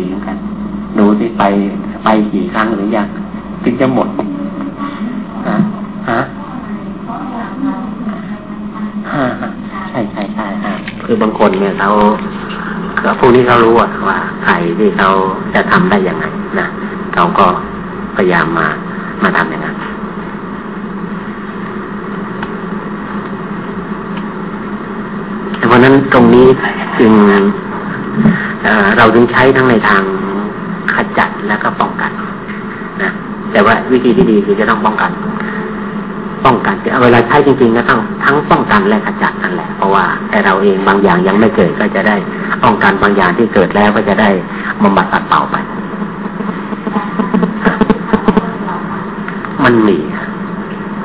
ดีเหมือนกัน ดูที่ไปไปกี่ครั้งหรือยังถึงจะหมดฮะฮะใช่ใช่ใช่ฮะคือบางคนเนี่ยเขาเขาพวกนี้เขารู้ว่าใครที่เขาจะทำได้ยังไงนะเขาก็พยายามมามาทำอย่างนั้นเพราะนั้นตรงนี้จึง เราจึงใช้ทั้งในทางขจัดและก็ป้องกันนะแต่ว่าวิธีที่ดีคือจะต้องป้องกัน ป้องกันเวลาใช้จริงๆก็ต้องทั้งป้องกันและขจัดนั่นแหละ เพราะว่าแต่เราเองบางอย่างยังไม่เกิดก็จะได้ป้องกันบางอย่างที่เกิดแล้วก็จะได้บำบัดตัดเป่าไป มันมี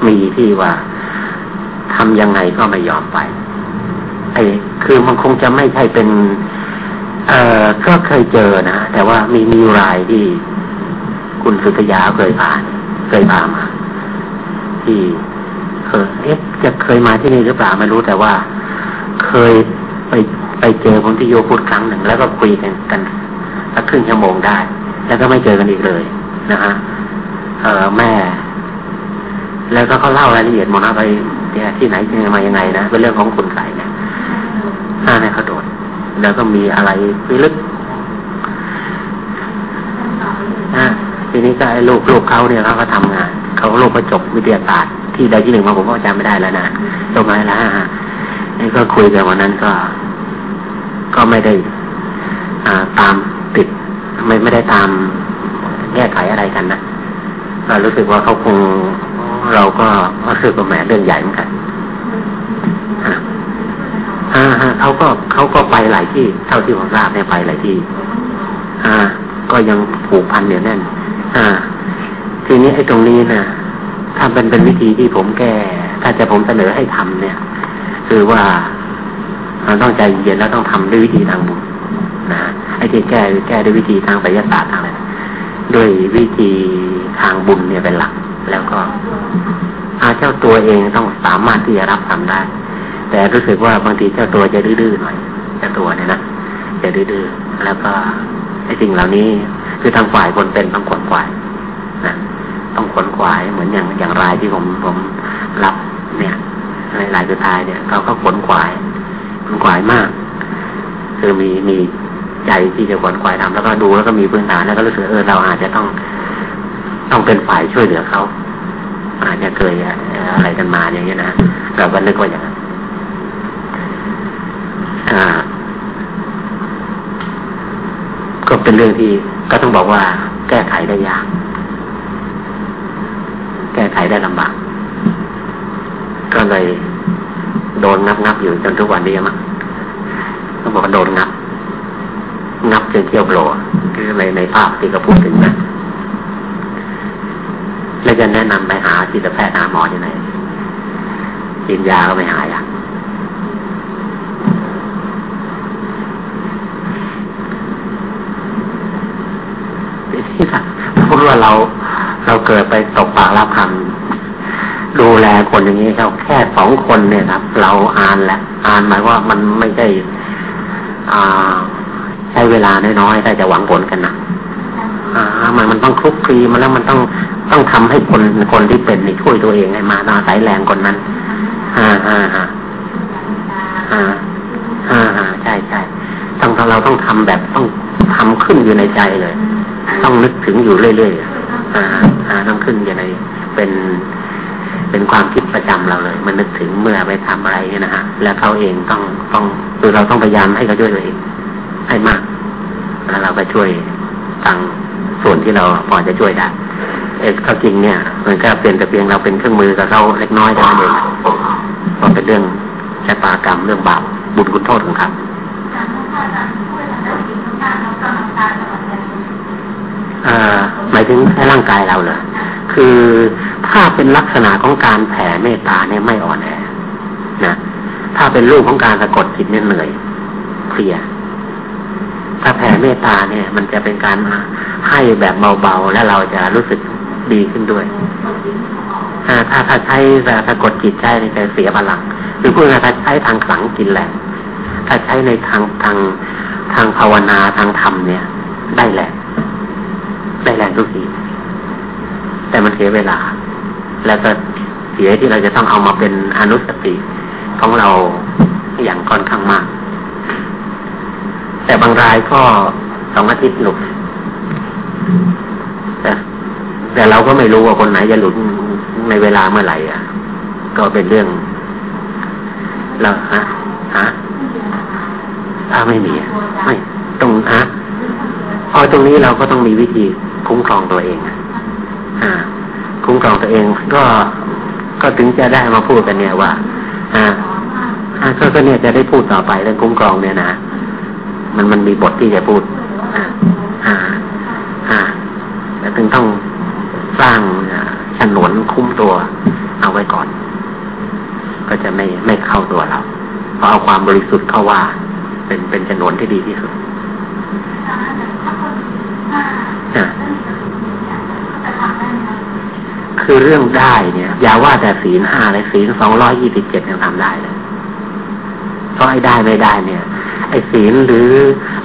มีที่ว่าทำยังไงก็ไม่ยอมไปไอ้คือมันคงจะไม่ใช่เป็น เอ่อก็เคยเจอนะ แต่ว่ามีมีรายที่คุณสุทยาเคยผ่าน เคยพามา ที่เคยเอ๊ะจะเคยมาที่นี่หรือเปล่าไม่รู้แต่ว่า เคยไปไปเจอคนที่โยพูดครั้งหนึ่ง แล้วก็คุยกันกันสักครึ่งชั่วโมงได้ แล้วก็ไม่เจอกันอีกเลยนะฮะเออแม่ แล้วก็เขาเล่ารายละเอียดหมดนะไปที่ไหนที่มายังไงนะเป็นเรื่องของคุณใส่เนี่ยหน้าในเขาโดด แล้วก็มีอะไรพิลึกนะทีนี้ก็ไอ้ลูกลูกเขาเนี่ยเขาก็ทำงานเขาลูกก็จบวิทยาศาสตร์ที่ใดที่หนึ่งมาผมก็จำไม่ได้แล้วนะจบมาแล้วฮะนี่ก็คุยกันวันนั้นก็ ก็ไม่ได้ อ่าตามติด ไม่ไม่ได้ตามแก้ไขอะไรกันนะก็รู้สึกว่าเขาคงเราก็รู้สึกว่าแหมเรื่องใหญ่เหมือนกัน อ่าฮะเขาก็เขาก็ไปหลายที่ เท่าที่ผมทราบเนี่ยไปหลายที่ อ่า ก็ยังผูกพันเหนียวแน่น อ่า ทีนี้ไอ้ตรงนี้นะถ้าเป็นเป็นวิธีที่ผมแก้ ถ้าจะผมเสนอให้ทำเนี่ย คือว่าเราต้องใจเย็นแล้วต้องทำด้วยวิธีทางบุญนะไอ้ที่แก้แก้ด้วยวิธีทางไสยศาสตร์ทางอะไรด้วยวิธีทางบุญเนี่ยเป็นหลัก แล้วก็อาเจ้าตัวเองต้องสามารถที่จะรับทำได้ แต่รู้สึกว่าบางทีเจ้าตัวจะดื้อๆหน่อยเจ้าตัวเนี่ยนะจะดื้อๆแล้วก็ไอ้สิ่งเหล่านี้คือทางฝ่ายคนเป็นต้องขวนขวายนะต้องขวนขวายเหมือนอย่างอย่างรายที่ผมผมรับเนี่ยในรายสุดท้ายเนี่ยเขาก็ขวนขวายขวนขวายมาก คือมีมีใจที่จะขวนขวายทำแล้วก็ดูแล้วก็มีพื้นฐานแล้วก็รู้สึกเออเราอาจจะต้องต้องเป็นฝ่ายช่วยเหลือเขาอาจจะเคยอะไรกันมาอย่างเงี้ยนะเราก็นึกว่าอย่างนั้น ก็เป็นเรื่องที่ก็ต้องบอกว่า แก้ไขได้ยาก แก้ไขได้ลำบาก ก็เลยโดนงับงับอยู่จนทุกวันนี้มั้งต้องบอกว่าโดนงับ งับจนเที่ยวโผล่คือในในภาพที่เขาพูดถึงนะแล้วจะแนะนำไปหาจิตแพทย์หาหมอที่ไหนกินยาก็ไม่หายอะ พูดว่าเราเราเกิดไปตกปากรับคำดูแลคนอย่างนี้เราแค่สองคนเนี่ยครับ เราอ่านแหละอ่านหมายว่ามันไม่ได้อ่าใช้เวลาน้อยๆแต่จะหวังผลกันนะอ่ามันมันต้องคลุกคลีมาแล้วมันต้องต้องทำให้คนคนที่เป็นนี่ช่วยตัวเองให้มาอาศัยแรงคนนั้นอ่าอ่าอ่าอ่าอ่าอ่าใช่ใช่ต้องเราต้องทำแบบต้องทำขึ้นอยู่ในใจเลย ต้องนึกถึงอยู่เรื่อยๆอ่าอ่าต้องขึ้นอย่างไรเป็นเป็นความคิดประจำเราเลย มันนึกถึงเมื่อไปทำอะไรเนี่ยนะฮะ แล้วเขาเองต้องต้องคือเราต้องพยายามให้เขาช่วยตัวเองให้มาก แล้วเราก็ช่วยทางส่วนที่เราพอจะช่วยได้เออเขาจริงเนี่ยมันก็เป็นแต่เพียงเราเป็นเครื่องมือกับเขาเล็กน้อยเท่านั้นเองเพราะเป็นเรื่องชะตากรรมเรื่องบาปบุญคุณโทษของเขา หมายถึงแค่ร่างกายเราเลยคือถ้าเป็นลักษณะของการแผ่เมตตาเนี่ยไม่อ่อนแอนะถ้าเป็นรูปของการสะกดจิตเนี่ยเหนื่อยเคลียถ้าแผ่เมตตาเนี่ย มันจะเป็นการให้แบบเบาๆ และเราจะรู้สึกดีขึ้นด้วยถ้าถ้าถ้าใช้สะกดจิตใช้ในใจเสียพลังหรือพูดง่ายๆถ้าใช้ทางสังกินแหละ ถ้าใช้ในทางทางทางภาวนาทางธรรมเนี่ย ได้แรง ได้แรงทุกทีแต่มันเสียเวลา แล้วก็เสียที่เราจะต้องเอามาเป็นอนุสติของเราอย่างค่อนข้างมาก แต่บางรายก็สองอาทิตย์หลุดแต่แต่เราก็ไม่รู้ว่าคนไหนจะหลุดในเวลาเมื่อไหร่อะ ก็เป็นเรื่องเราฮะฮะถ้าไม่มีไม่ตรงฮะพอตรงนี้เราก็ต้องมีวิธี คุ้มครองตัวเองอ่าคุ้มครองตัวเองก็ก็ถึงจะได้มาพูดกันเนี่ยว่า อ่าก็ก็เนี่ยจะได้พูดต่อไปเรื่องคุ้มครองเนี่ยนะมันมันมีบทที่จะพูดอ่าอ่า อ่าแต่ถึงต้องสร้างฉนวนคุ้มตัว เอาไว้ก่อน ก็จะไม่ไม่เข้าตัวเราเพราะเอาความบริสุทธิ์เข้าว่า เป็นเป็นฉนวนที่ดีที่สุด คือเรื่องได้เนี่ย อย่าว่าแต่ศีลห้าเลยศีลสองร้อยยี่สิบเจ็ดยังทำได้เลยเพราะไอ้ได้ไม่ได้เนี่ย ไอ้ศีลหรือ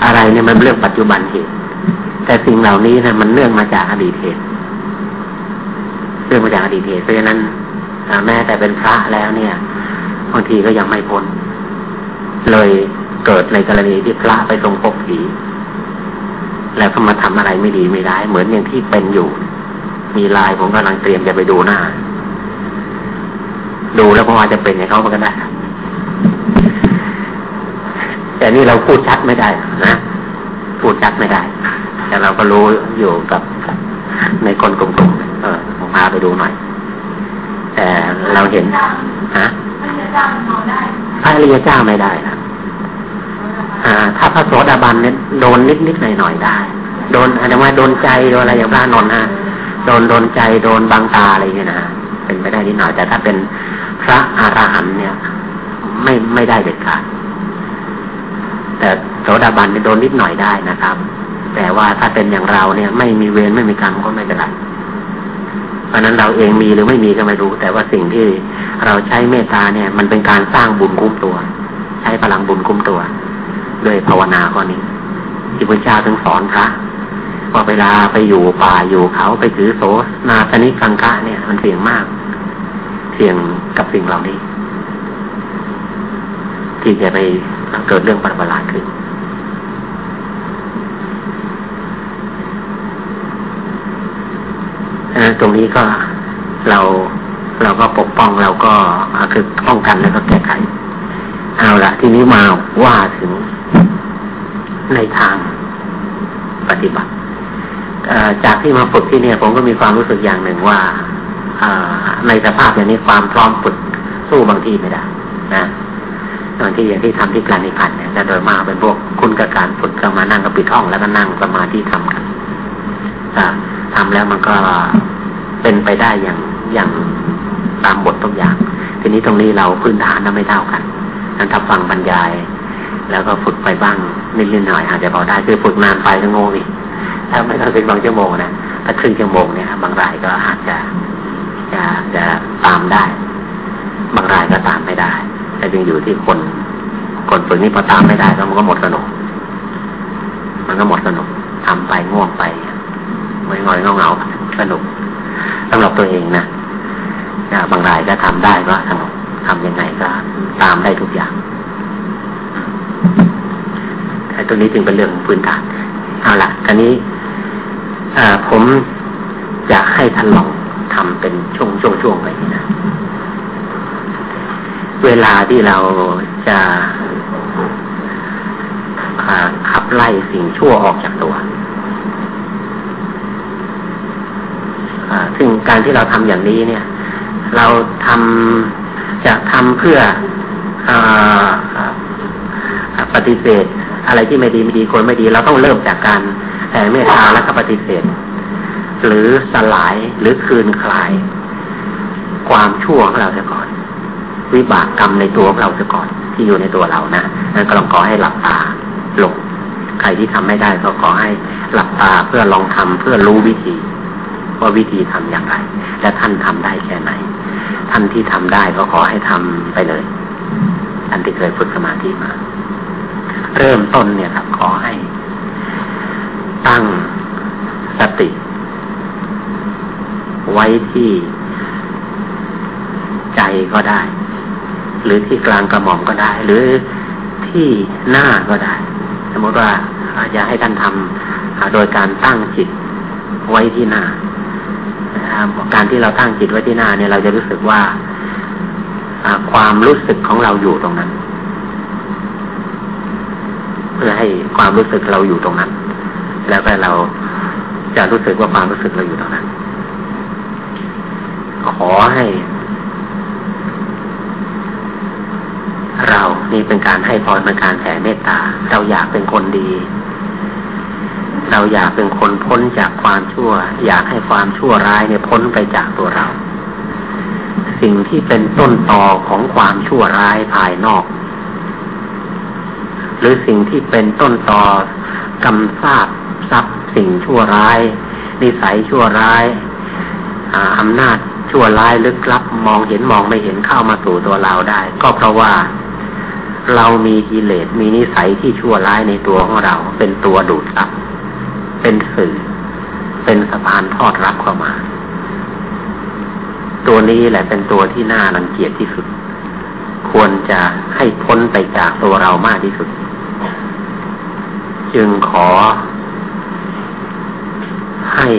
อะไรเนี่ยมันเรื่องปัจจุบันเหตุ แต่สิ่งเหล่านี้นะมันเนื่องมาจากอดีตเหตุเรื่องมาจากอดีตเหตุเพราะฉะนั้นแม้แต่เป็นพระแล้วเนี่ยบางทีก็ยังไม่พ้นเลยเกิดในกรณีที่พระไปทรงพบผีแล้วก็มาทำอะไรไม่ดีไม่ได้ เหมือนอย่างที่เป็นอยู่ มีลายผมกำลังเตรียมจะไปดูหน้า ดูแล้วพอาจจะเป็นอย่างเขาก็ได้แต่นี่เราพูดชัดไม่ได้นะพูดชัดไม่ได้ แต่เราก็รู้อยู่กับในคนกลุ่มๆเออผมพาไปดูหน่อย แต่เราเห็นฮะพระอริยเจ้าไม่ได้ครับอ่า ถ้าพระโสดาบันเนี่ยโดนนิดนิดหน่อยหน่อยได้ โดนอาจจะว่าโดนใจโดนอะไรอย่างพระนนท์ฮะ โดนโดนใจโดนบางตาอะไรเงี้ยนะเป็นไปได้นิดหน่อยแต่ถ้าเป็นพระอรหันต์เนี่ย ไม่ไม่ได้เด็ดขาดแต่โสดาบันโดนนิดหน่อยได้นะครับ แต่ว่าถ้าเป็นอย่างเราเนี่ย ไม่มีเวรไม่มีกรรมก็ไม่เป็นไรเพราะนั้นเราเองมีหรือไม่มีก็ไม่รู้ แต่ว่าสิ่งที่เราใช้เมตตาเนี่ย มันเป็นการสร้างบุญคุ้มตัว ใช้พลังบุญคุ้มตัว ด้วยภาวนาข้อนี้ที่พระเจ้าถึงสอนพระ ว่าเวลาไปอยู่ป่าอยู่เขาไปถือโสนาสนิกังคะเนี่ย มันเสี่ยงมาก เสี่ยงกับสิ่งเหล่านี้ ที่จะไปเกิดเรื่องประหาขึ้นตรงนี้ก็เราเราก็ปกป้องเราก็คือป้องกันแล้วก็แก้ไข เอาละทีนี้มาว่าถึงในทางปฏิบัติ จากที่มาฝึกที่เนี่ย ผมก็มีความรู้สึกอย่างหนึ่งว่าในสภาพอย่างนี้ความพร้อมฝึกสู้บางที่ไม่ได้ นะบางที่อย่างที่ทำที่กลานิพันธ์เนี่ยจะโดยมากเป็นพวกคุณกับการฝึกก็มานั่งกับปิดห้องแล้วก็นั่งสมาธิทำกันทำแล้วมันก็เป็นไปได้อย่างอย่างตามบททุกอย่าง ทีนี้ตรงนี้เราพื้นฐานเราไม่เท่ากันนั้นถ้าฟังบรรยาย แล้วก็ฝึกไปบ้างนิดๆหน่อยอาจจะพอได้คือฝึกนานไปก็งงอีก ถ้าไม่ต้องเป็นบางชั่วโมงนะถ้าครึ่งชั่วโมงเนี่ยบางรายก็อาจจะจะจะตามได้ บางรายก็ตามไม่ได้แต่ยังอยู่ที่คน คนฝึกนี้พอตามไม่ได้ก็มันก็หมดสนุก มันก็หมดสนุกทำไปง่วงไปไม่งอยเงาเงาสนุกสำหรับตัวเองนะบางรายก็ทำได้ก็สนุกทำยังไงก็ตามได้ทุกอย่างแต่ตัวนี้จึงเป็นเรื่องพื้นฐานเอาละทีนี้ ผมจะให้ท่านลองทำเป็นช่วงช่วงช่วงไปนะ เวลาที่เราจะขับไล่สิ่งชั่วออกจากตัวซึ่งการที่เราทำอย่างนี้เนี่ย เราทำจะทำเพื่ออปฏิเสธ อะไรที่ไม่ดีไม่ดีคนไม่ดี เราต้องเริ่มจากการ แผ่เมตตาแล้วก็ปฏิเสธ หรือสลายหรือคืนคลาย ความชั่วของเราเสียก่อน วิบากกรรมในตัวของเราเสียก่อน ที่อยู่ในตัวเรานะนั่นก็ลองขอให้หลับตาลงใครที่ทำไม่ได้ก็ขอให้หลับตาเพื่อลองทำเพื่อรู้วิธี ว่าวิธีทำอย่างไร และท่านทำได้แค่ไหน ท่านที่ทำได้ก็ขอให้ทำไปเลยท่านที่เคยฝึกสมาธิมา เริ่มต้นเนี่ยครับขอให้ ตั้งสติ ไว้ที่ใจก็ได้ หรือที่กลางกระหม่อมก็ได้ หรือที่หน้าก็ได้ สมมติว่าอยากให้ท่านทำโดยการตั้งจิตไว้ที่หน้าการที่เราตั้งจิตไว้ที่หน้าเนี่ยเราจะรู้สึกว่าความรู้สึกของเราอยู่ตรงนั้น เพื่อให้ความรู้สึกเราอยู่ตรงนั้น แล้วก็เราจะรู้สึกว่าความรู้สึกเราอยู่ตรงนั้น ขอให้ เรานี่เป็นการให้พรเป็นการแผ่เมตตา เราอยากเป็นคนดี เราอยากเป็นคนพ้นจากความชั่ว อยากให้ความชั่วร้ายเนี่ยพ้นไปจากตัวเรา สิ่งที่เป็นต้นตอของความชั่วร้ายภายนอก หรือสิ่งที่เป็นต้นตอ กำซาบซับสิ่งชั่วร้าย นิสัยชั่วร้ายอำนาจชั่วร้ายลึกลับ มองเห็นมองไม่เห็นเข้ามาสู่ตัวเราได้ ก็เพราะว่าเรามีกิเลสมีนิสัยที่ชั่วร้ายในตัวของเรา เป็นตัวดูดซับเป็นสื่อ เป็นสะพานทอดรับเข้ามา ตัวนี้แหละเป็นตัวที่น่ารังเกียจที่สุด ควรจะให้พ้นไปจากตัวเรามากที่สุด จึงขอ ให้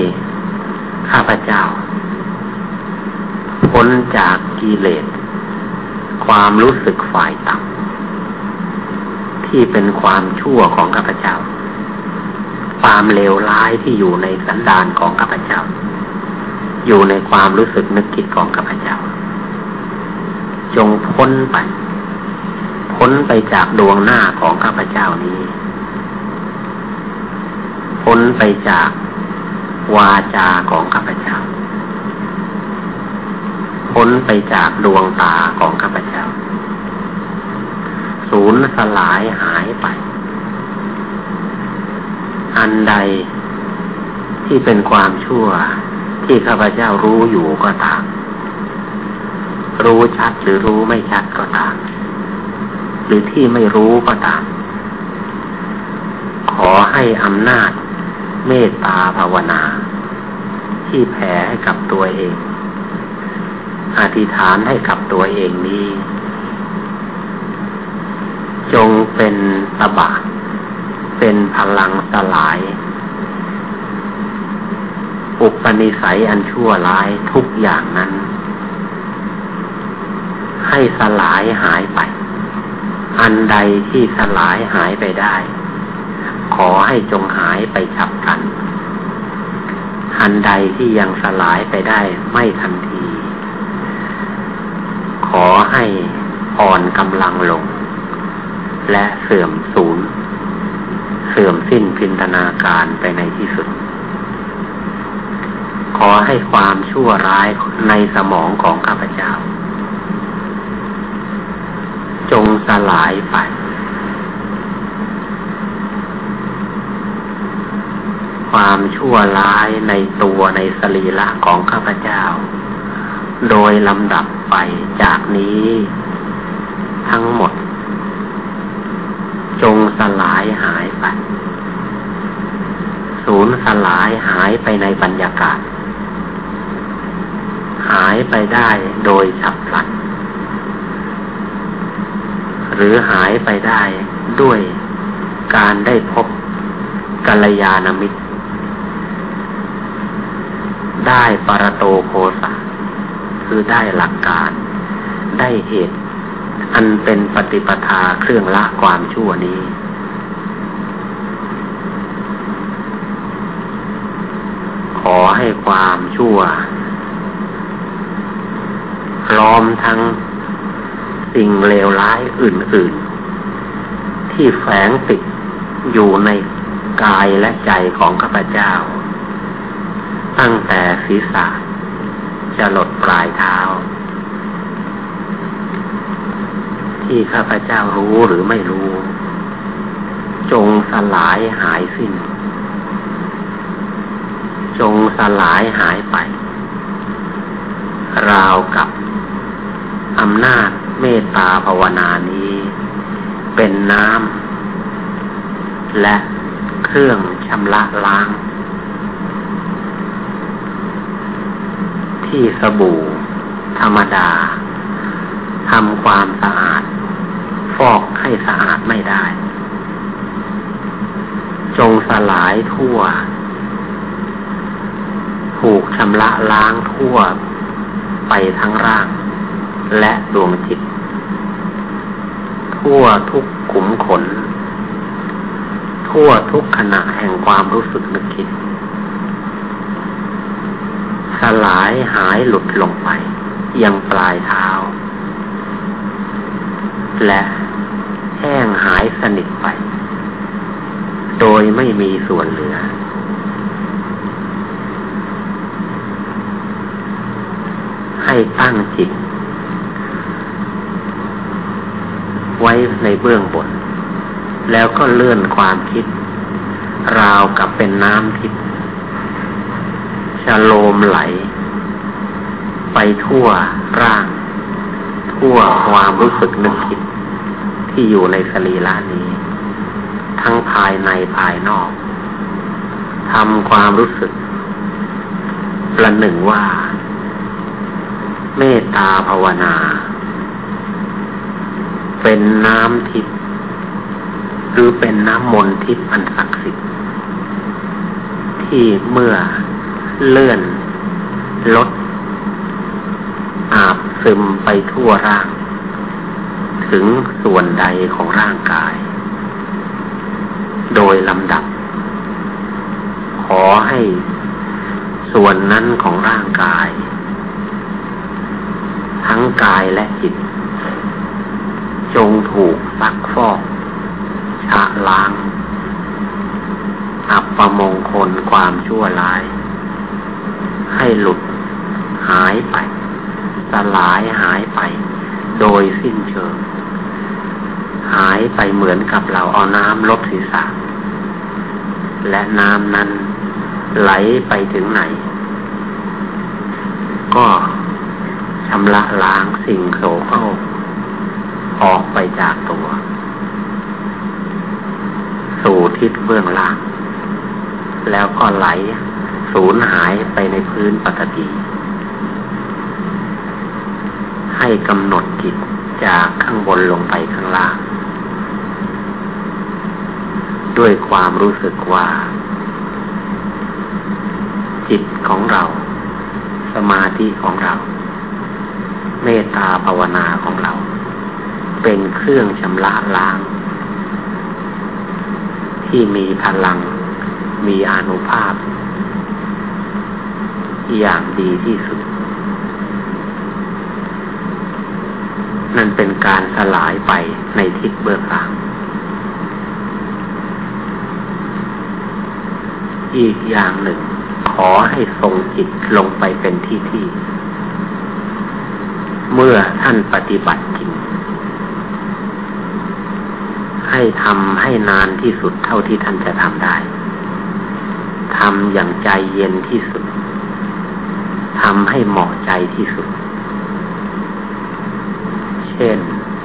ข้าพเจ้า พ้นจากกิเลส ความรู้สึกฝ่ายต่ำที่เป็นความชั่วของข้าพเจ้า ความเลวร้ายที่อยู่ในสันดานของข้าพเจ้า อยู่ในความรู้สึกนึกคิดของข้าพเจ้า จงพ้นไปพ้นไปจากดวงหน้าของข้าพเจ้านี้ พ้นไปจาก วาจาของข้าพเจ้า พ้นไปจากดวงตาของข้าพเจ้า ศูนย์สลายหายไป อันใดที่เป็นความชั่วที่ข้าพเจ้ารู้อยู่ก็ตาม รู้ชัดหรือรู้ไม่ชัดก็ตาม หรือที่ไม่รู้ก็ตามขอให้อำนาจ เมตตาภาวนา ที่แผ่ให้กับตัวเอง อธิษฐานให้กับตัวเองนี้ จงเป็นตบะเป็นพลังสลาย อุปนิสัยอันชั่วร้ายทุกอย่างนั้น ให้สลายหายไป อันใดที่สลายหายไปได้ อให้จงหายไปฉับพลัน อันใดที่ยังสลายไปได้ไม่ทันที ขอให้อ่อนกำลังลง และเสื่อมสูญเสื่อมสิ้นพินธนาการไปในที่สุด ขอให้ความชั่วร้ายในสมองของข้าพเจ้า จงสลายไป ความชั่วร้ายในตัวในสรีระของข้าพเจ้า โดยลำดับไปจากนี้ ทั้งหมด จงสลายหายไป ศูนย์สลายหายไปในบรรยากาศ หายไปได้โดยฉับพลันหรือหายไปได้ด้วยการได้พบกัลยาณมิตร ได้ปรโตโคสะคือได้หลักการ ได้เหตุ อันเป็นปฏิปทาเครื่องละความชั่วนี้ ขอให้ความชั่วพร้อมทั้งสิ่งเลวร้ายอื่น ๆ ที่แฝงติดอยู่ในกายและใจของข้าพเจ้า ตั้งแต่ศีรษะจะหลดปลายเท้า ที่ข้าพเจ้ารู้หรือไม่รู้ จงสลายหายสิ้น จงสลายหายไป ราวกับอำนาจเมตตาภาวนานี้ เป็นน้ำและเครื่องชชำระล้าง ที่สบู่ ธรรมดาทำความสะอาด ฟอกให้สะอาดไม่ได้ จงสลายทั่วผูกชำระล้างทั่วไปทั้งร่าง และดวงจิต ทั่วทุกขุมขน ทั่วทุกขณะแห่งความรู้สึกนึกคิด สลายหายหลุดลงไป ยังปลายเท้า และแห้งหายสนิทไป โดยไม่มีส่วนเหลือ ให้ตั้งจิต ไว้ในเบื้องบน แล้วก็เลื่อนความคิด ราวกับเป็นน้ำทิพย์ ชะโลมไหล ไปทั่วร่าง ทั่วความรู้สึกนึกคิด ที่อยู่ในสรีระนี้ ทั้งภายในภายนอกทำความรู้สึก ประหนึ่งว่า เมตตาภาวนา เป็นน้ำทิพย์หรือเป็นน้ำมนทิพย์อันศักดิ์สิทธิ์ที่เมื่อ เลื่อนลด อาบซึมไปทั่วร่าง ถึงส่วนใดของร่างกาย โดยลำดับ ขอให้ส่วนนั้นของร่างกาย ทั้งกายและจิต จงถูกซักฟอกชะล้างอับประมงคลความชั่วร้าย ให้หลุดหายไป สลายหายไป โดยสิ้นเชิง หายไปเหมือนกับเราเอาน้ำลดศีรษะ และน้ำนั้นไหลไปถึงไหน ก็ชำระล้างสิ่งโสโครกออกไปจากตัว สู่ทิศเบื้องล่าง แล้วก็ไหล สูญหายไปในพื้นปกติ ให้กำหนดจิตจากข้างบนลงไปข้างล่าง ด้วยความรู้สึกว่า จิตของเรา สมาธิของเรา เมตตาภาวนาของเรา เป็นเครื่องชำระล้าง ที่มีพลังมีอนุภาพ อย่างดีที่สุด นั่นเป็นการสลายไปในทิศเบื้องหลังอีกอย่างหนึ่ง ขอให้ทรงจิตลงไปเป็นที่ที่ เมื่อท่านปฏิบัติจริง ให้ทำให้นานที่สุดเท่าที่ท่านจะทำได้ทำอย่างใจเย็นที่สุด ทำให้เหมาะใจที่สุด เช่น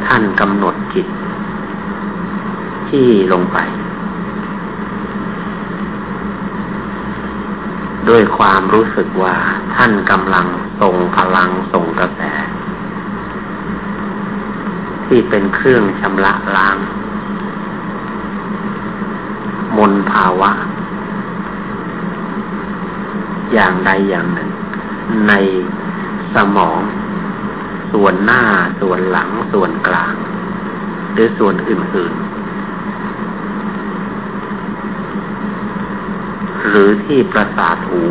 ท่านกำหนดจิต ที่ลงไป ด้วยความรู้สึกว่าท่านกำลังส่งพลังส่งกระแส ที่เป็นเครื่องชำระล้าง มนภาวะ อย่างใดอย่างหนึ่ง ในสมอง ส่วนหน้าส่วนหลังส่วนกลาง หรือส่วนอื่นๆ หรือที่ประสาทหู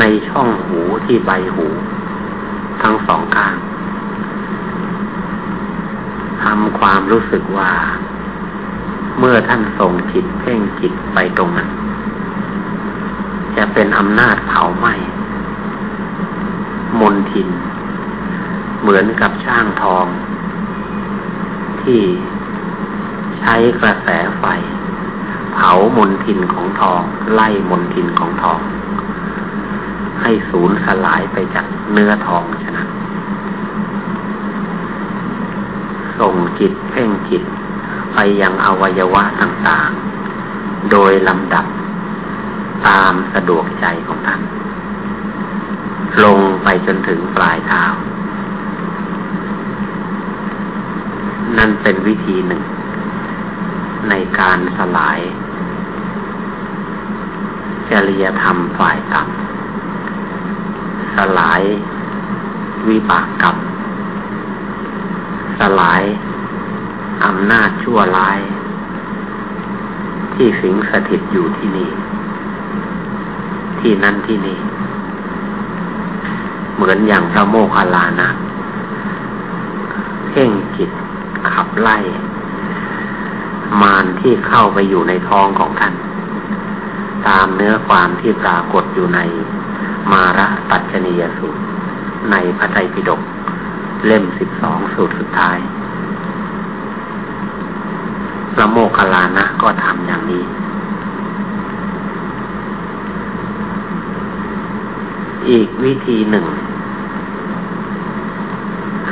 ในช่องหูที่ใบหู ทั้งสองข้างทำความรู้สึกว่า เมื่อท่านส่งจิตเพ่งจิตไปตรงนั้น จะเป็นอำนาจเผาไหม้มนทิน เหมือนกับช่างทอง ที่ใช้กระแสไฟ เผามนทินของทอง ไล่มนทินของทอง ให้สูญสลายไปจากเนื้อทองฉะนั้นส่งจิตเพ่งจิตไปยังอวัยวะต่างๆ โดยลำดับ ตามสะดวกใจของท่าน ลงไปจนถึงปลายเท้า นั่นเป็นวิธีหนึ่ง ในการสลาย จริยธรรมฝ่ายต่ำสลายวิบากกรรมสลายอำนาจชั่วร้าย ที่สิงสถิตอยู่ที่นี่ ที่นั่นที่นี่เหมือนอย่างพระโมคคัลลานะเพ่งจิตขับไล่ มารที่เข้าไปอยู่ในท้องของท่าน ตามเนื้อความที่ปรากฏอยู่ในมาระตัจนียสูตร ในพระไตรปิฎกเล่มสิบสองสูตรสุดท้ายพระโมคคัลลานะก็ทำอย่างนี้ อีกวิธีหนึ่ง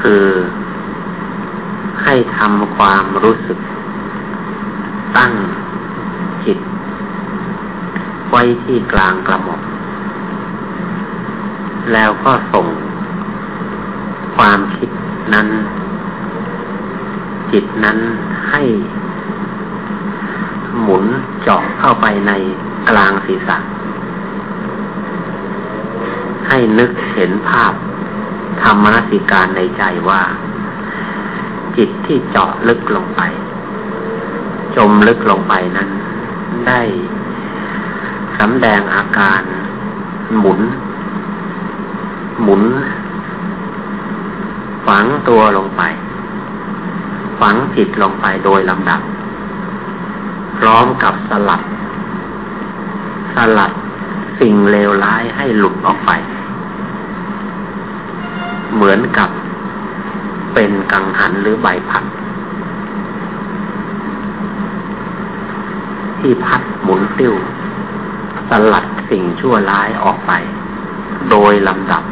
คือให้ทำความรู้สึก ตั้งจิต ไว้ที่กลางกระหม่อมแล้วก็ส่ง ความคิดนั้น จิตนั้นให้ หมุนเจาะเข้าไปในกลางศีรษะ ให้นึกเห็นภาพธรรมนสิการในใจว่า จิตที่เจาะลึกลงไป จมลึกลงไปนั้น ได้สำแดงอาการหมุน หมุน ฝังตัวลงไป ฝังจิตลงไปโดยลำดับ พร้อมกับสลัด สลัดสิ่งเลวร้ายให้หลุดออกไป เหมือนกับเป็นกังหันหรือใบพัด ที่พัดหมุนติ้วสลัดสิ่งชั่วร้ายออกไป โดยลำดับ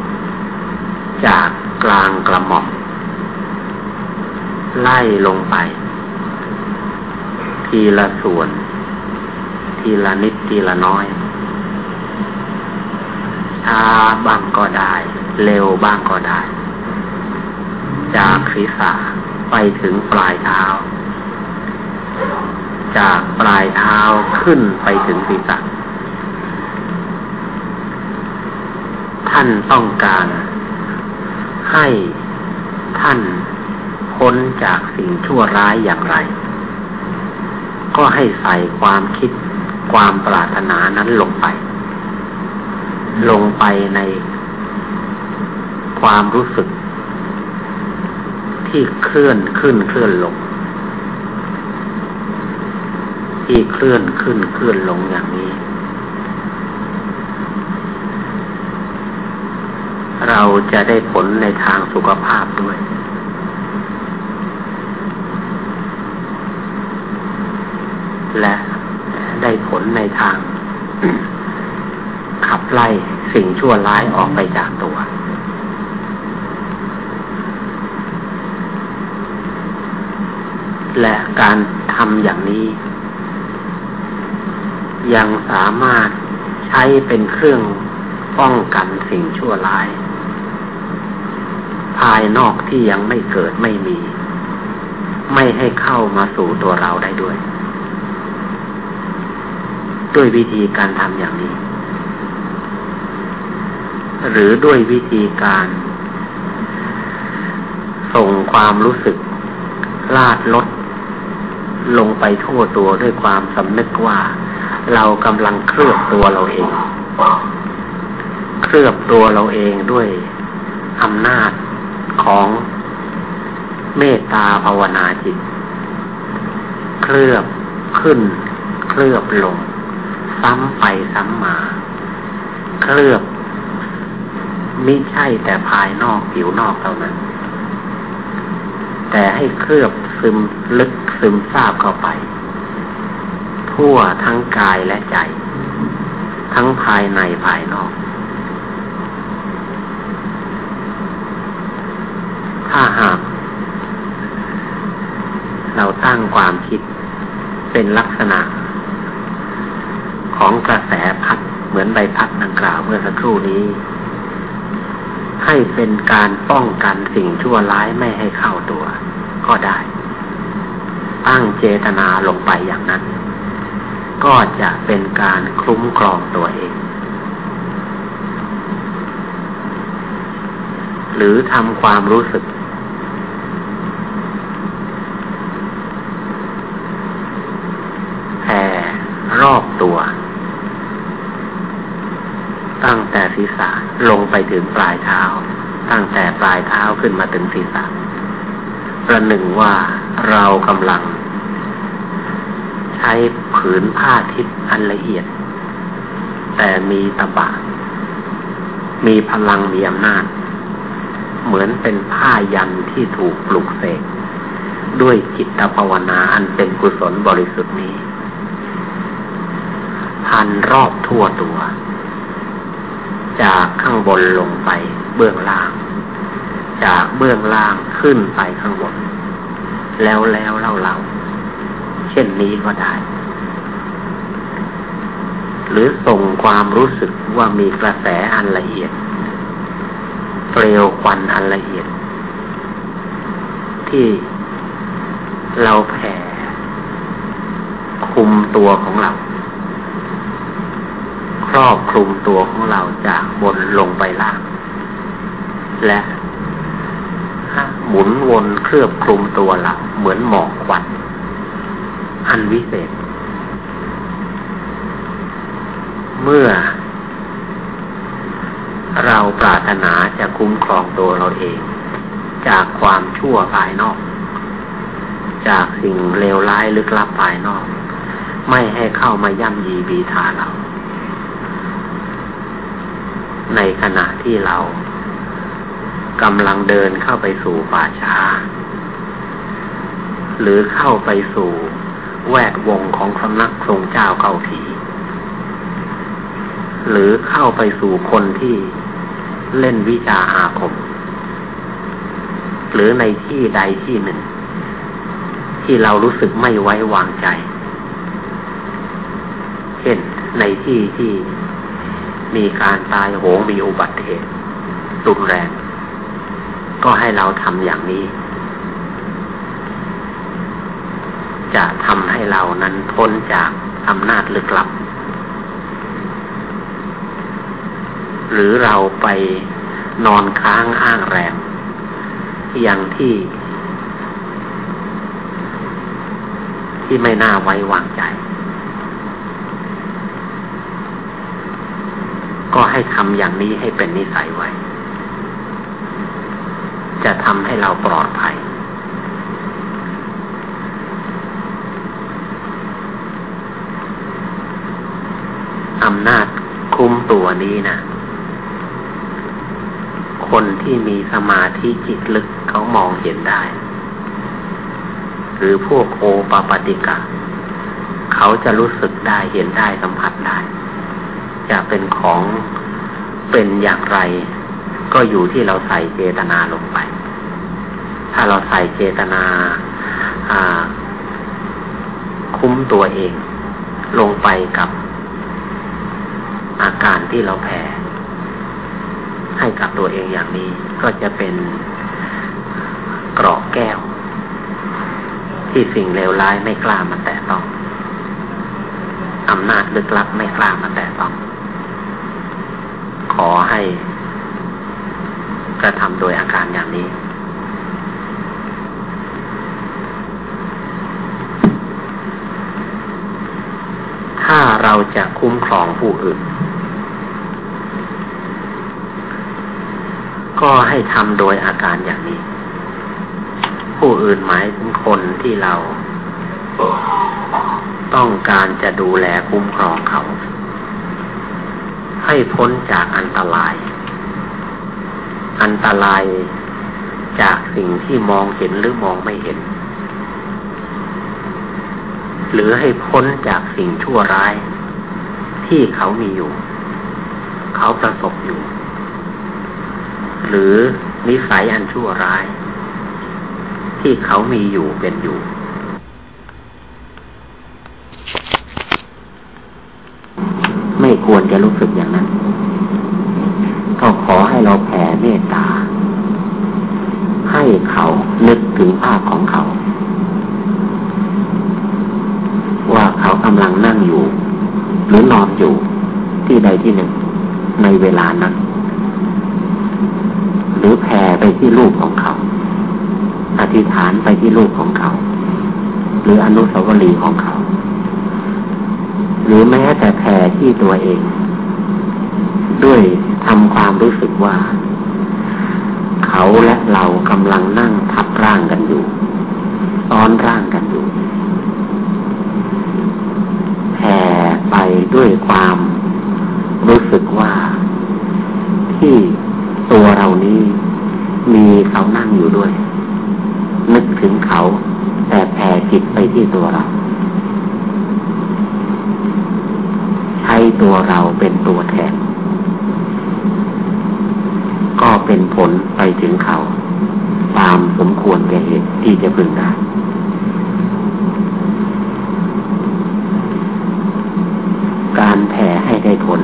จากกลางกระหม่อมไล่ลงไป ทีละส่วน ทีละนิดทีละน้อยช้าบ้างก็ได้ เร็วบ้างก็ได้ จากศีรษะไปถึงปลายเท้า จากปลายเท้าขึ้นไปถึงศีรษะท่านต้องการให้ท่านพ้นจากสิ่งชั่วร้ายอย่างไร ก็ให้ใส่ความคิดความปรารถนานั้นลงไป ลงไปใน ความรู้สึก ที่เคลื่อนขึ้นเคลื่อนลง ที่เคลื่อนขึ้นเคลื่อนลงอย่างนี้ เราจะได้ผลในทางสุขภาพด้วยและได้ผลในทาง ขับไล่สิ่งชั่วร้ายออกไปจากตัว และการทำอย่างนี้ ยังสามารถใช้เป็นเครื่องป้องกันสิ่งชั่วร้าย ภายนอกที่ยังไม่เกิดไม่มี ไม่ให้เข้ามาสู่ตัวเราได้ด้วย ด้วยวิธีการทำอย่างนี้ หรือด้วยวิธีการส่งความรู้สึกลาดลด ลงไปทั่วตัวด้วยความสำนึกว่า เรากำลังเคลือบตัวเราเอง เคลือบตัวเราเองด้วยอำนาจของเมตตาภาวนาจิต เคลือบขึ้น เคลือบลง ซ้ำไปซ้ำมา เคลือบไม่ใช่แต่ภายนอกผิวนอกเท่านั้น แต่ให้เคลือบ ซึมลึกซึมซาบเข้าไป ทั่วทั้งกายและใจ ทั้งภายในภายนอก ถ้าหากเราตั้งความคิดเป็นลักษณะ ของกระแสพัดเหมือนใบพัดดังกล่าวเมื่อสักครู่นี้ ให้เป็นการป้องกันสิ่งชั่วร้ายไม่ให้เข้าตัวก็ได้ ตั้งเจตนาลงไปอย่างนั้น ก็จะเป็นการคุ้มครองตัวเอง หรือทำความรู้สึก แผ่รอบตัว ตั้งแต่ศีรษะลงไปถึงปลายเท้า ตั้งแต่ปลายเท้าขึ้นมาถึงศีรษะประหนึ่งว่า เรากำลัง ใช้ผืนผ้าทิพย์อันละเอียด แต่มีตะบะ มีพลังมีอำนาจ เหมือนเป็นผ้ายันที่ถูกปลุกเสกด้วยจิตภาวนาอันเป็นกุศลบริสุทธิ์นี้ พันรอบทั่วตัว จากข้างบนลงไปเบื้องล่าง จากเบื้องล่างขึ้นไปข้างบน แล้วแล้วเล่าเล่าเช่นนี้ก็ได้ หรือส่งความรู้สึกว่ามีกระแสอันละเอียด เปลวควันอันละเอียด ที่เราแผ่คุมตัวของเรา ครอบคลุมตัวของเราจากบนลงไปล่าง และ หมุนวนเคลือบคลุมตัวเราเหมือนหมอกควัน อันวิเศษ เมื่อ เราปรารถนาจะคุ้มครองตัวเราเอง จากความชั่วภายนอก จากสิ่งเลวร้ายลึกลับภายนอก ไม่ให้เข้ามาย่ำยีบีทาเรา ในขณะที่เรา กำลังเดินเข้าไปสู่ป่าช้า หรือเข้าไปสู่แวดวงของสำนักทรงเจ้าเข้าผี หรือเข้าไปสู่คนที่เล่นวิชาอาคม หรือในที่ใดที่หนึ่ง ที่เรารู้สึกไม่ไว้วางใจ เช่นในที่ที่มีการตายโหงมีอุบัติเหตุรุนแรง ก็ให้เราทำอย่างนี้ จะทำให้เรานั้นพ้นจากอำนาจลึกลับ หรือเราไปนอนค้างอ้างแรงอย่างที่ ที่ไม่น่าไว้วางใจ ก็ให้ทำอย่างนี้ให้เป็นนิสัยไว้ จะทำให้เราปลอดภัย อำนาจคุ้มตัวนี้นะ คนที่มีสมาธิจิตลึกเขามองเห็นได้ หรือพวกโอปปติกะ เขาจะรู้สึกได้เห็นได้สัมผัสได้ จะเป็นของเป็นอย่างไร ก็อยู่ที่เราใส่เจตนาลงไป ถ้าเราใส่เจตนาคุ้มตัวเอง ลงไปกับอาการที่เราแผ่ให้กับตัวเองอย่างนี้ ก็จะเป็นกรอกแก้ว ที่สิ่งเลวร้ายไม่กล้ามาแตะต้องอำนาจลึกลับไม่กล้ามาแตะต้อง ขอให้ กระทำโดยอาการอย่างนี้ ถ้าเราจะคุ้มครองผู้อื่น ก็ให้ทำโดยอาการอย่างนี้ ผู้อื่นหมายถึงคนที่เราต้องการจะดูแลคุ้มครองเขา ให้พ้นจากอันตราย อันตรายจากสิ่งที่มองเห็นหรือมองไม่เห็น หรือให้พ้นจากสิ่งชั่วร้าย ที่เขามีอยู่ เขาประสบอยู่ หรือนิสัยอันชั่วร้าย ที่เขามีอยู่เป็นอยู่ ไม่ควรจะรู้สึกอย่างนั้น เราแผ่เมตตา ให้เขานึกถึงภาพของเขา ว่าเขากำลังนั่งอยู่ หรือนอนอยู่ที่ใดที่หนึ่ง ในเวลานั้น หรือแผ่ไปที่รูปของเขา อธิษฐานไปที่รูปของเขา หรืออนุสาวรีย์ของเขา หรือแม้แต่แผ่ที่ตัวเอง ด้วย ทำความรู้สึกว่า เขาและเรากำลังนั่งทับร่างกันอยู่ซ้อนร่างกันอยู่แผ่ไปด้วยความรู้สึกว่า ที่ตัวเรานี้มีเขานั่งอยู่ด้วย นึกถึงเขา แต่แผ่จิตไปที่ตัวเรา ใช้ตัวเราเป็นตัวแทน ก็เป็นผลไปถึงเขา ตามสมควรแก่เหตุที่จะพึงได้ การแผ่ให้ได้ผล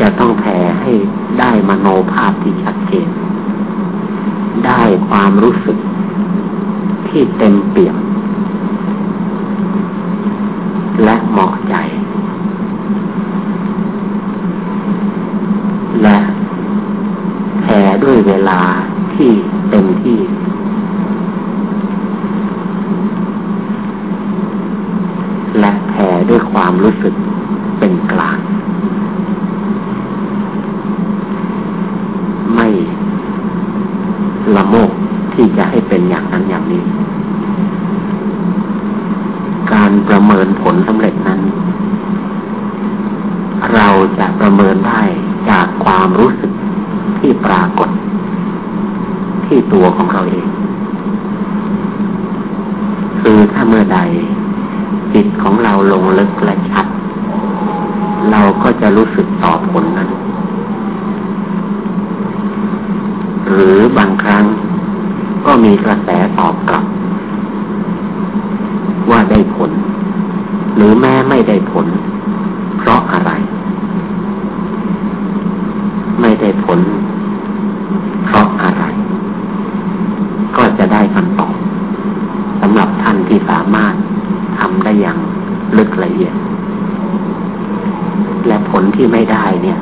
จะต้องแผ่ให้ได้มโนภาพที่ชัดเจน ได้ความรู้สึกที่เต็มเปี่ยม และเหมาะใจและแผ่ด้วยเวลาที่เต็มที่ และแผ่ด้วยความรู้สึกเป็นกลาง ไม่ละโมกที่จะให้เป็นอย่างนั้นอย่างนี้ การประเมินผลสำเร็จนั้น เราจะประเมินได้จากความรู้สึกที่ปรากฏ ที่ตัวของเราเอง คือถ้าเมื่อใดจิตของเราลงลึกและชัด เราก็จะรู้สึกตอบผลนั้น หรือบางครั้งก็มีกระแสตอบกลับ ว่าได้ผล หรือแม้ไม่ได้ผล เพราะอะไรไม่ได้ผลเพราะอะไร ก็จะได้คำตอบสำหรับท่านที่สามารถทำได้อย่างลึกละเอียด และผลที่ไม่ได้เนี่ย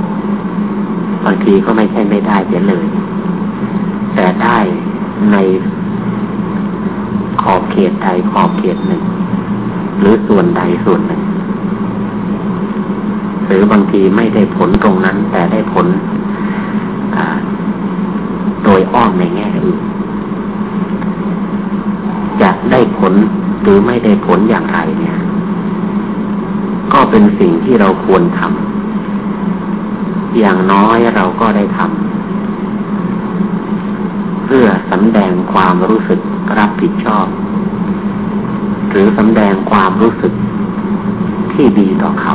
บางทีก็ไม่ใช่ไม่ได้เสียเลย แต่ได้ในขอบเขตใดขอบเขตหนึ่ง หรือส่วนใดส่วนหนึ่ง หรือบางทีไม่ได้ผลตรงนั้น แต่ได้ผลโดยอ้อมในแง่อื่นจะได้ผลหรือไม่ได้ผลอย่างไรเนี่ย ก็เป็นสิ่ง ที่เราควรทำอย่างน้อยเราก็ได้ทำเพื่อสำแดงความรู้สึกรับผิดชอบ หรือสำแดงความรู้สึกที่ดีต่อเขา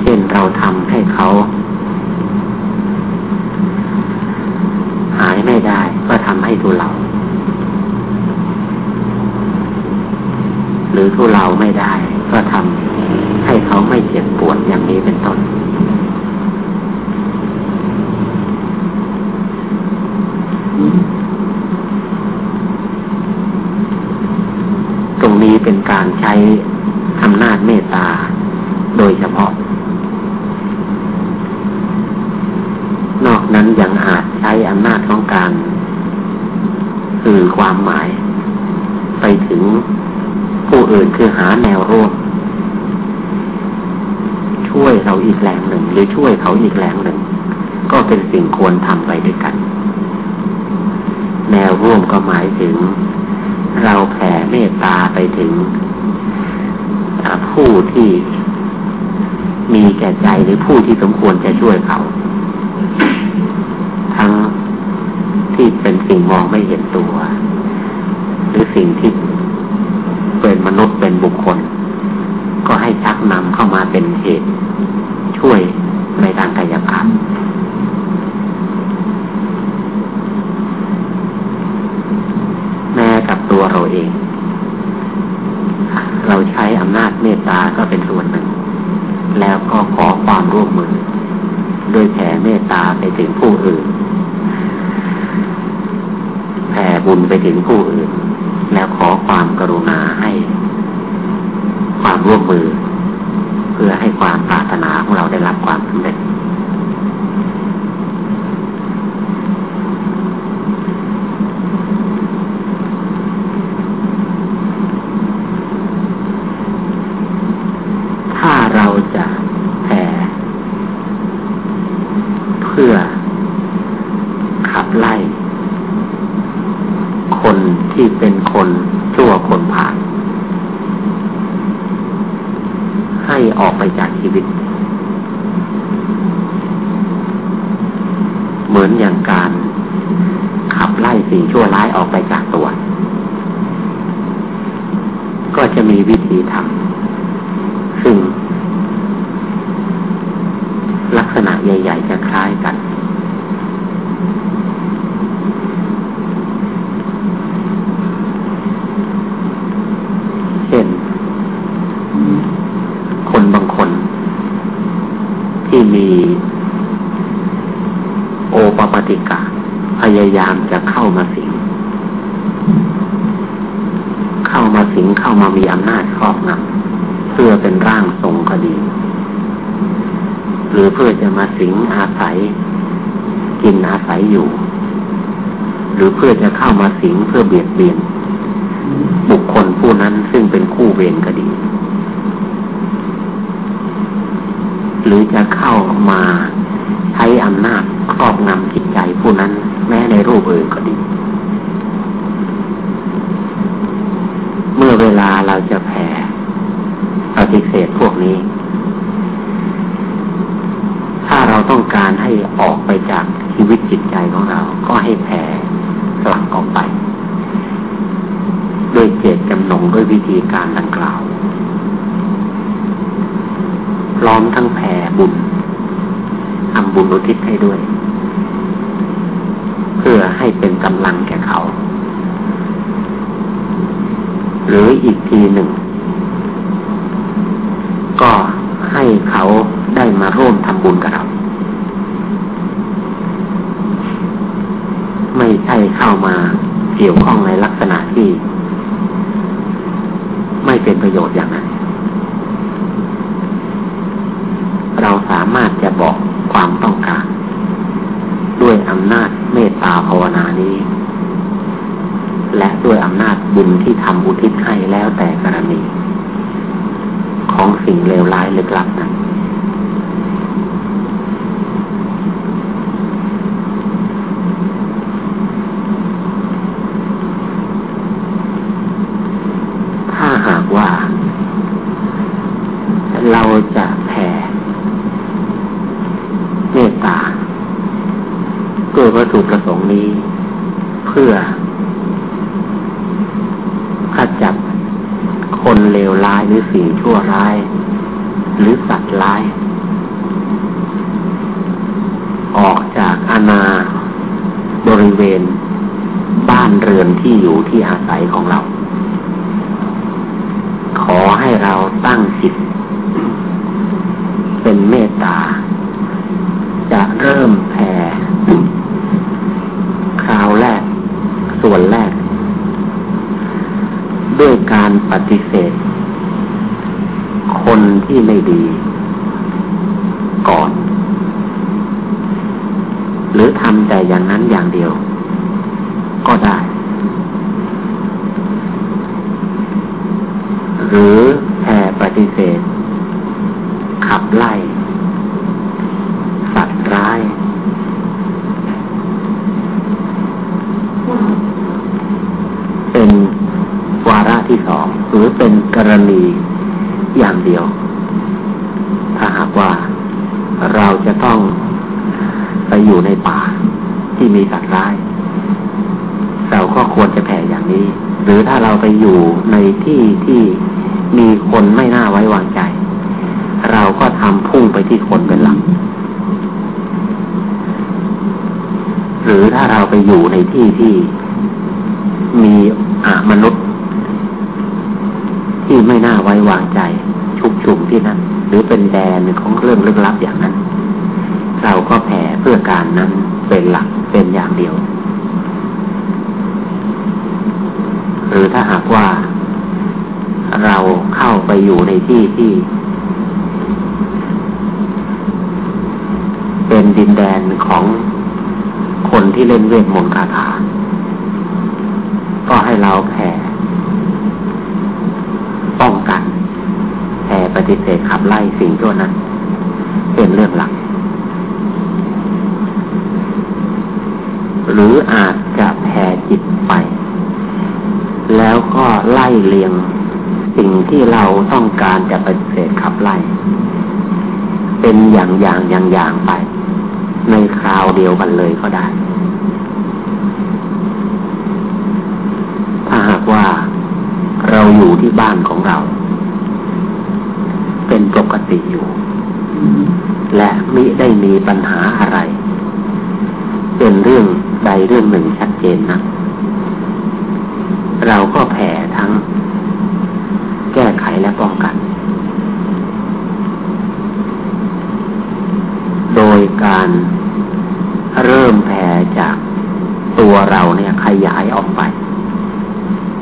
เช่นเราทำให้เขา หายไม่ได้ก็ทำให้ทุเลาหรือทุเลาไม่ได้ ก็ทำให้เขาไม่เจ็บปวดอย่างนี้เป็นต้น ตรงนี้เป็นการใช้อำนาจเมตตาโดยเฉพาะ นอกนั้นยังอาจใช้อำนาจของการสื่อความหมาย ไปถึงผู้อื่นคือหาแนวร่วม ช่วยเราอีกแรงหนึ่ง หรือช่วยเขาอีกแรงหนึ่ง ก็เป็นสิ่งควรทำไปด้วยกัน แนวร่วมก็หมายถึง เราแผ่เมตตาไปถึงผู้ที่มีแก่ใจหรือผู้ที่สมควรจะช่วยเขา ทั้งที่เป็นสิ่งมองไม่เห็นตัว หรือสิ่งที่เป็นมนุษย์เป็นบุคคล ก็ให้ชักนำ เป็นเหตุ ช่วยในทางกายภาพแม้กับตัวเราเอง เราใช้ ช้อำนาจเมตตาก็เป็นส่วนหนึ่ง แล้วก็ขอความร่วมมือโดยแผ่เมตตาไปถึงผู้อื่น แผ่บุญไปถึงผู้อื่น แล้วขอความกรุณาให้ ความร่วมมือ เพื่อให้ความปรารถนาของเราได้รับความสำเร็จ มาสิงเข้ามามีอำนาจครอบงำเพื่อเป็นร่างทรงคดี หรือเพื่อจะมาสิงอาศัย กินอาศัยอยู่ หรือเพื่อจะเข้ามาสิงเพื่อเบียดเบียน บุคคลผู้นั้นซึ่งเป็นคู่เวรคดี หรือจะเข้ามาใช้อำนาจครอบงำจิตใจผู้นั้น แม้ในรูปอื่นก็ดี เวลาเราจะแผ่ปฏิเสธพวกนี้ ถ้าเราต้องการให้ออกไปจากชีวิตจิตใจของเรา ก็ให้แผ่กลับออกไป ด้วยเจตจำนงด้วยวิธีการดังกล่าวพร้อมทั้งแผ่บุญทำบุญอุทิศให้ด้วย เพื่อให้เป็นกำลังแก่เขา หรืออีกทีหนึ่ง ก็ให้เขาได้มาร่วมทำบุญกับเรา ไม่ใช่เข้ามาเกี่ยวข้องในลักษณะที่ ไม่เป็นประโยชน์อย่างนั้นเราสามารถจะบอกความต้องการ ด้วยอำนาจเมตตาภาวนานี้ และด้วยอำนาจ บุญที่ทำอุทิศให้แล้วแต่กรณี ของสิ่งเลวร้ายลึกลับนั้นเราจะแผ่เมตตาด้วยวัตถุประสงค์นี้ เพื่อขจัดคนเลวร้ายหรือสิ่งชั่วร้าย หรือสัตว์ร้าย ออกจากอาณาบริเวณบ้านเรือนที่อยู่ที่อาศัยของเรา ขอให้เราตั้งจิตเป็นเมตตา จะเริ่มแผ่คราวแรก ส่วนแรก ด้วยการปฏิเสธ คนที่ไม่ดี ก่อน หรือทำแต่อย่างนั้นอย่างเดียว ก็ได้ หรือแผ่ปฏิเสธขับไล่สัตว์ร้าย เป็นวาระที่สองหรือเป็นกรณีอย่างเดียว ถ้าหากว่าเราจะต้องไปอยู่ในป่าที่ มีสัตว์ร้าย เราก็ควรจะแผ่อย่างนี้ หรือถ้าเราไปอยู่ในที่ที่มีคนไม่น่าไว้วางใจ เราก็ทำพุ่งไปที่คนเป็นหลัก หรือถ้าเราไปอยู่ในที่ที่มีอมนุษย์ ที่ไม่ไม่น่าไว้วางใจ ชุกชุมที่นั่น หรือเป็นแดนของเรื่องลึกลับอย่างนั้น เราก็แผ่เพื่อการนั้น เป็นหลักเป็นอย่างเดียว หรือถ้าหากว่าเราเข้าไปอยู่ในที่ที่ เป็นดินแดนของคนที่เล่นเวทมนต์คาถา ก็ให้เราแผ่ป้องกันแผ่ปฏิเสธขับไล่สิ่งตัวนั้น เป็นเรื่องหลัก หรืออาจจะแผ่จิตไป แล้วก็ไล่เลียงสิ่งที่เราต้องการจะปฏิเสธขับไล่ เป็นอย่างอย่างอย่างอย่างไป ในคราวเดียวกันเลยก็ได้ ถ้าหากว่าเราอยู่ที่บ้านของเรา เป็นปกติอยู่ และมิได้มีปัญหาอะไร เป็นเรื่อง ใดเรื่องหนึ่งชัดเจนนะเราก็แผ่ทั้งแก้ไขและป้องกัน โดยการเริ่มแผ่จากตัวเราเนี่ยขยายออกไป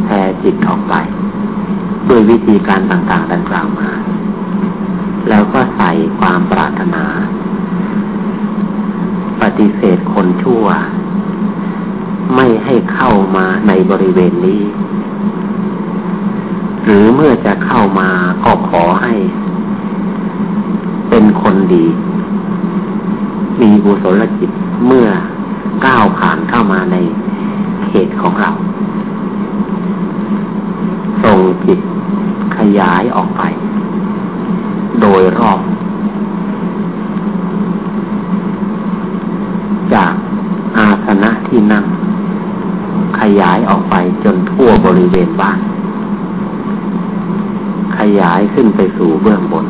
แผ่จิตออกไป ด้วยวิธีการต่างๆดังกล่าวมา แล้วก็ใส่ความปรารถนา ปฏิเสธคนชั่ว ไม่ให้เข้ามาในบริเวณนี้ หรือเมื่อจะเข้ามาก็ขอให้ เป็นคนดี มีกุศลจิตเมื่อก้าวผ่านเข้ามาในเขตของเราส่งจิตขยายออกไป โดยรอบ จากอาสนะที่นั่ง ยายออกไปจนทั่วบริเวณบ้าน ขยายขึ้นไปสู่เบื้องบน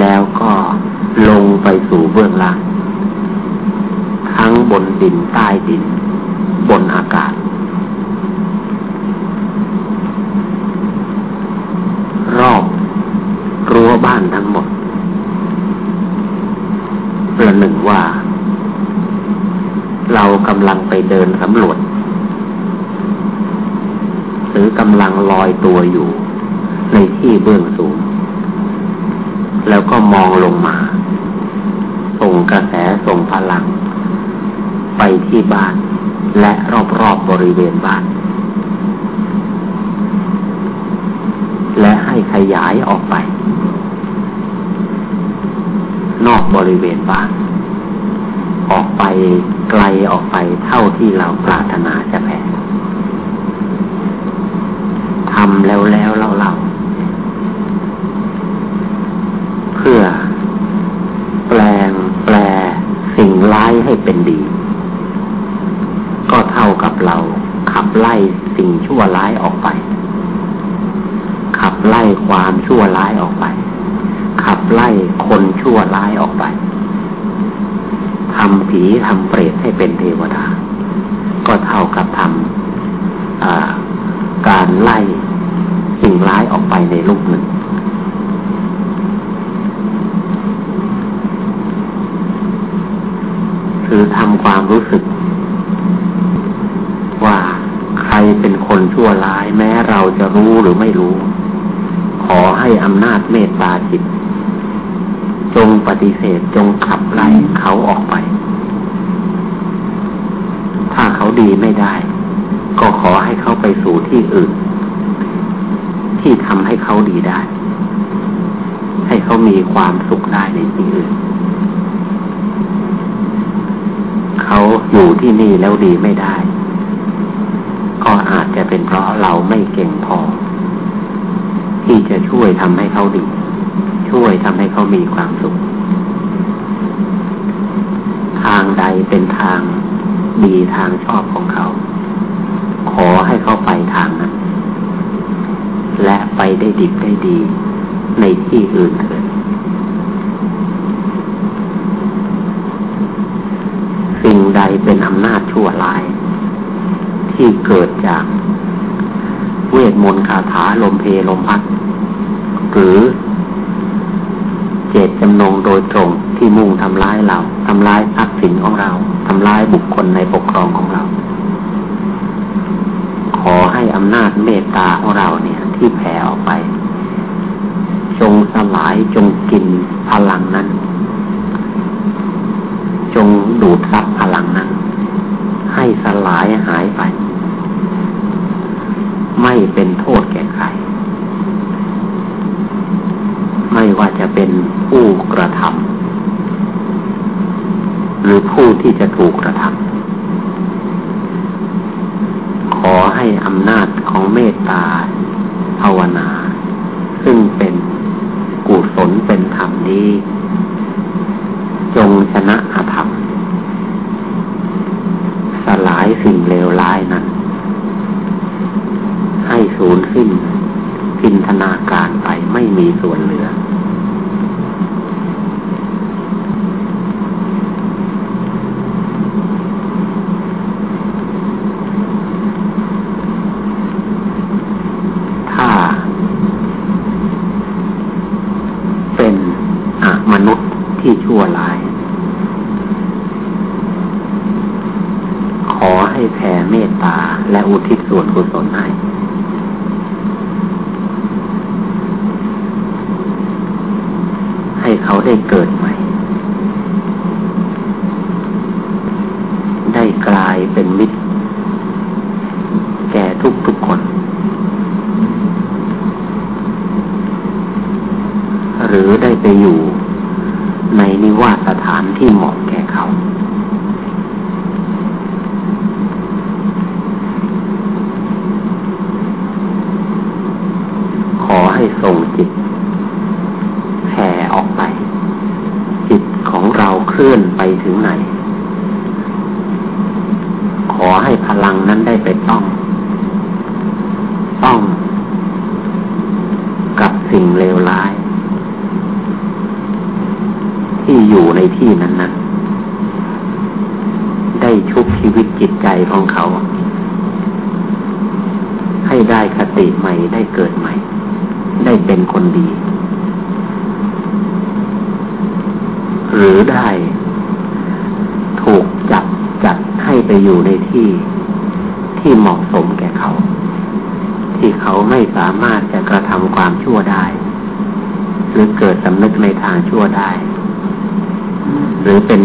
แล้วก็ลงไปสู่เบื้องล่าง ทั้งบนดินใต้ดิน บนอากาศรอบรั้วบ้านทั้งหมดประหนึ่งว่า เรากำลังไปเดินสำรวจ หรือกำลังลอยตัวอยู่ ในที่เบื้องสูง แล้วก็มองลงมา ส่งกระแสส่งพลัง ไปที่บ้าน และรอบๆบบริเวณบ้าน และให้ขยายออกไป นอกบริเวณบ้าน ออกไปไกลออกไปเท่าที่เราปรารถนาจะแผ่ทำแล้วแล้วเล่าเล่าเพื่อแปลงแปลสิ่งร้ายให้ เป็นดี ก็เท่ากับเรา ขับไล่สิ่งชั่วร้ายออกไป ขับไล่ความชั่วร้ายออกไป ขับไล่คนชั่วร้ายออกไปทำผีทำเปรตให้เป็นเทวดา ก็เท่ากับทำการไล่สิ่งร้ายออกไปในลูกหนึ่ง คือ ทำความรู้สึก ว่าใครเป็นคนชั่วร้าย แม้เราจะรู้หรือไม่รู้ ขอให้อำนาจเมตตาจิต จงปฏิเสธจงขับไล่เขาออกไป ถ้าเขาดีไม่ได้ ก็ขอให้เขาไปสู่ที่อื่น ที่ทำให้เขาดีได้ ให้เขามีความสุขได้ในที่อื่น เขา อยู่ที่นี่แล้วดีไม่ได้ ก็อาจจะเป็นเพราะเราไม่เก่งพอ ที่จะช่วยทำให้เขาดี ช่วยทำให้เขามีความสุข ทางใดเป็นทางดีทางชอบของเขา ขอให้เขาไปทางนั้น และไปได้ดีได้ดี ในที่อื่นเถดสิ่งใด เป็นอำนาจชั่วร้าย ที่เกิดจากเวทมนต์คาถาลมเพลมพัดหรือเจตจำนงโดยตรงที่มุ่งทำร้ายเราทำร้ายทรัพย์สินของเราทำร้ายบุคคลในปกครองของเรา ขอให้อำนาจเมตตาของเราเนี่ย ที่แผ่ออกไป จงสลายจงกินพลังนั้น จงดูดซับพลังนั้น ให้สลายหายไป ไม่เป็นโทษแก่ใคร ไม่ว่าจะเป็นผู้กระทำหรือผู้ที่จะถูกกระทำขอให้อำนาจของเมตตาภาวนา ซึ่งเป็นกุศลเป็นธรรมนี้ จงชนะอธรรม สลาย สิ่งเลวร้ายนั้น ให้สูญสิ้นพินธนาการไปไม่มีส่วนเหลือ ถ้า เป็นอมนุษย์ที่ชั่วร้าย ขอให้แผ่เมตตาและอุทิศส่วนกุศลให้ให้เขาได้เกิดใหม่ ได้กลายเป็นมิตร แก่ทุกทุกคน หรือได้ไปอยู่ในนิวาสถานที่เหมาะแก่เขา ขอให้ส่งจิตเคลื่อนไปถึงไหน ขอให้พลังนั้นได้ไปต้อง ต้อง กับสิ่งเลวร้าย ที่อยู่ในที่นั้นนั้นได้ชุบชีวิตจิตใจของเขา ให้ได้คติใหม่ได้เกิดใหม่ ได้เป็นคนดีห รือได้ ถูกจับจัดให้ไปอยู่ในที่ที่เหมาะสมแก่เขา ที่เขาไม่สามารถจะกระทำความชั่วได้ หรือเกิดสำนึกในทางชั่วได้ หรือเป็น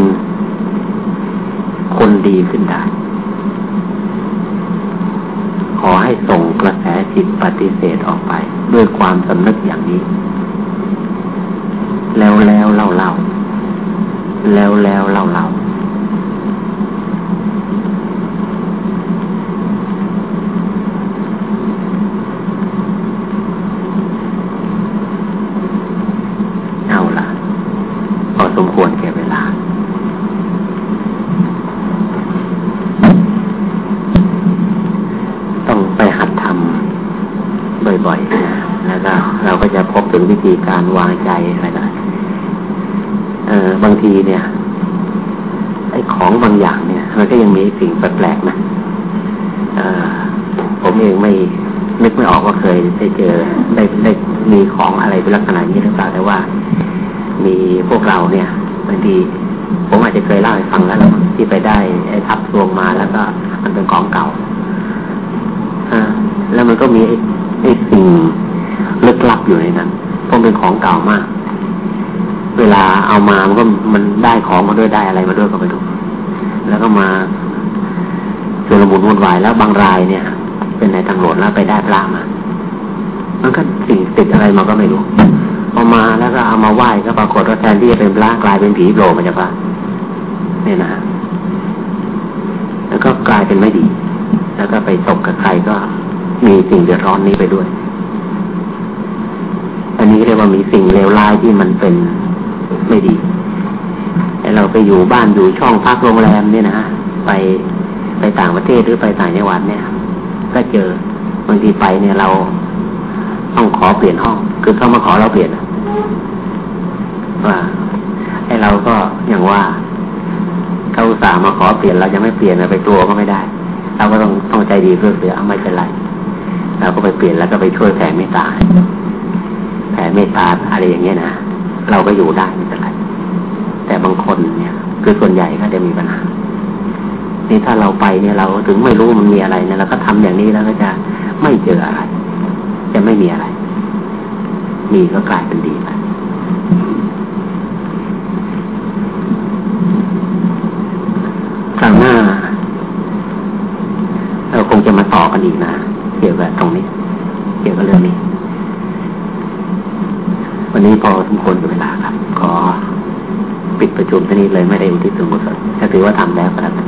คนดีขึ้นได้ ขอให้ส่งกระแสจิตปฏิเสธออกไป ด้วยความสำนึกอย่างนี้ แล้วแล้วเล่าเล่า แล้วแล้วเล่าเล่าเอาละพอสมควรแก่เวลาต้องไปหัดทำบ่อยๆนะแล้วก็เราก็จะพบถึงวิธีการวางใจอะไร เออบางทีเนี่ย ไอ้ของบางอย่างเนี่ย มันก็ยังมีสิ่งแปลกๆนะผมเองไม่นึกไม่ออกว่าเคยได้เจอได้ได้มีของอะไรเป็นลักษณะนี้หรือเปล่าแต่ว่า มีพวกเราเนี่ยบางทีผมอาจจะเคยเล่าให้ฟังแล้วที่ไปได้ไอ้ทับทวงมาแล้วก็มันเป็นของเก่าอแล้วมันก็มีไอ้สิ่งลึกลับอยู่ในนั้นเพราะเป็นของเก่ามาก เวลาเอามามันก็มันได้ของมาด้วยได้อะไรมาด้วยก็ไปดูแล้วก็มาจนระบุนวุ่นวายแล้วบางรายเนี่ย เป็นในทางหลวงแล้วไปได้พระมามันก็สิ่งติดอะไรมาก็ไม่รู้พอามาแล้วก็เอามาไหว้ก็ปรากฏว่าแทนที่จะเป็นพระกลายเป็นผีโผล่มาจากพระเนี่ยนะแล้วก็กลายเป็นไม่ดี แล้วก็ไปตกกับใครก็มีสิ่งเดือดร้อนนี้ไปด้วย อันนี้เรียกว่ามีสิ่งเลวร้ายที่มันเป็น ไม่ดี แต่เราไปอยู่บ้านอยู่ช่องพักโรงแรมเนี่ยนะไปไปต่างประเทศหรือไปต่างจังหวัดเนี่ย ก็เจอบางทีไปเนี่ยเราต้องขอเปลี่ยนห้อง คือเขามาขอเราเปลี่ยนว่าไอเราก็อย่างว่าเขาสามาขอเปลี่ยนเราจะไม่เปลี่ยนไปตัวก็ไม่ได้ เราก็ต้องต้องใจดีเพื่อเสือไม่เป็นไรเราก็ไปเปลี่ยนแล้วก็ไปช่วยแผ่เมตตาแผ่เมตตาอะไรอย่างเงี้ยนะ เราก็อยู่ได้ไม่เป็นไรแต่บางคนเนี่ย คือส่วนใหญ่ก็จะมีปัญหานี่ถ้าเราไปเนี่ยเราถึงไม่รู้มันมีอะไรเนี่ยเราก็ทำอย่างนี้แล้วก็จะไม่เจออะไรจะไม่มีอะไร มีก็กลายเป็นดีไปครั้งหน้า เราคงจะมาต่อกันอีกนะเกี่ยวกับตรงนี้ เกี่ยวกับเรื่องนี้ วันนี้พอทุกคนกับเวลาครับ ขอปิดประชุมที่นี้เลยไม่ได้อุทิศส่วนกุศลถ้าถือว่าทำแล้วก็แล้วกัน